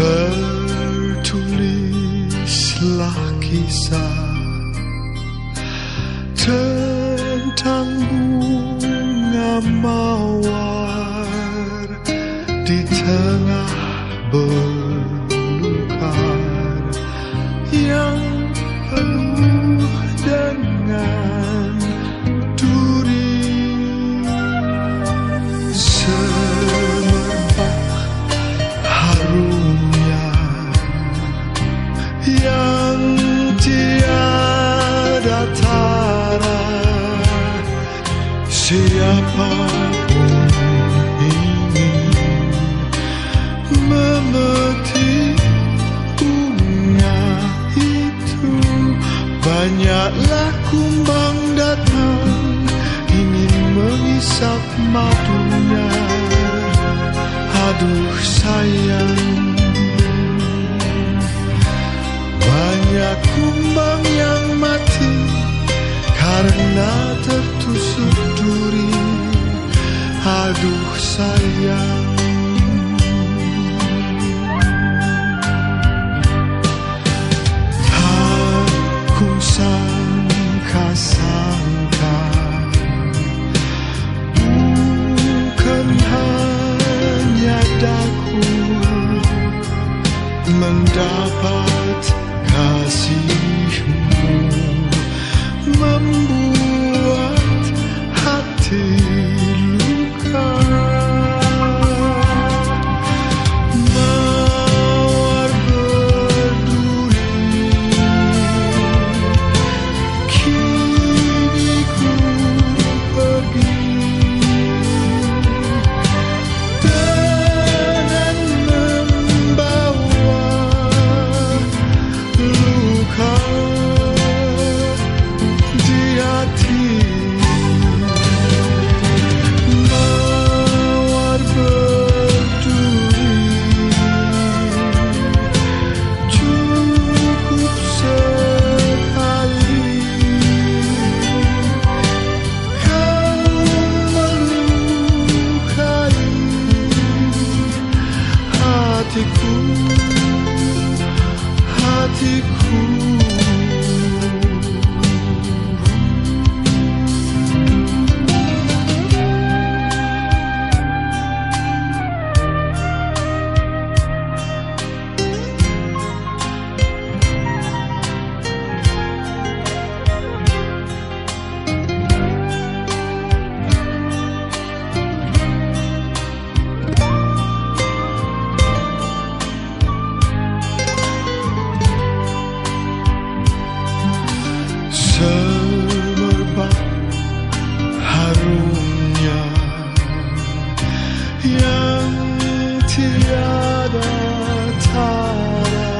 Tertulislah kisah tentang bunga mawar di tengah bulan. Kumbang datang ingin mengisap madunya aduh sayang banyak kumbang yang mati karena tertusuk duri. Aduh sayang. Mendapat kasihmu hatiku hatiku yang tiada tara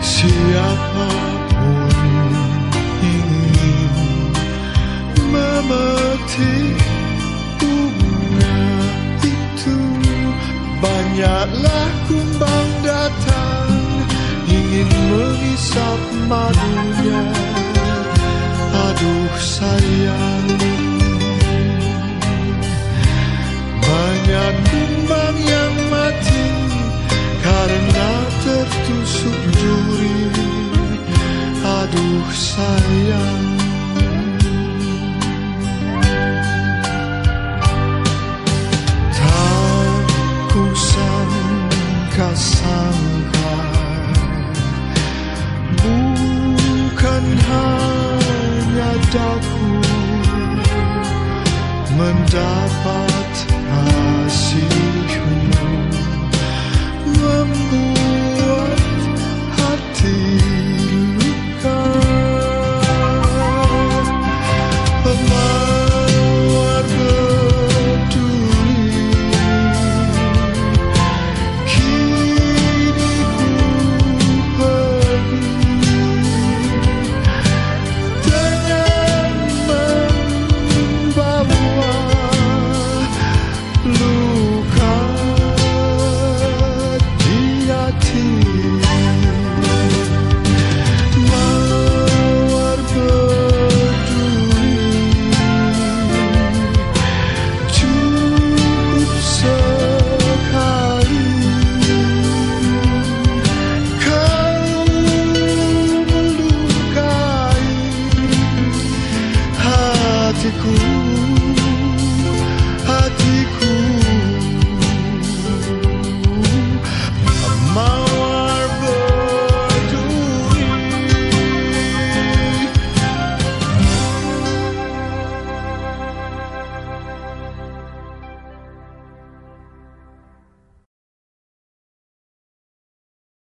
siapa pun ingin memetik bunga itu. Banyaklah kumbang datang ingin mengisap madunya. Aduh sayang banyak kumbang yang mati karena tertusuk duri aduh sayang. Tak ku sangka-sangka bukan hanya daku mendapat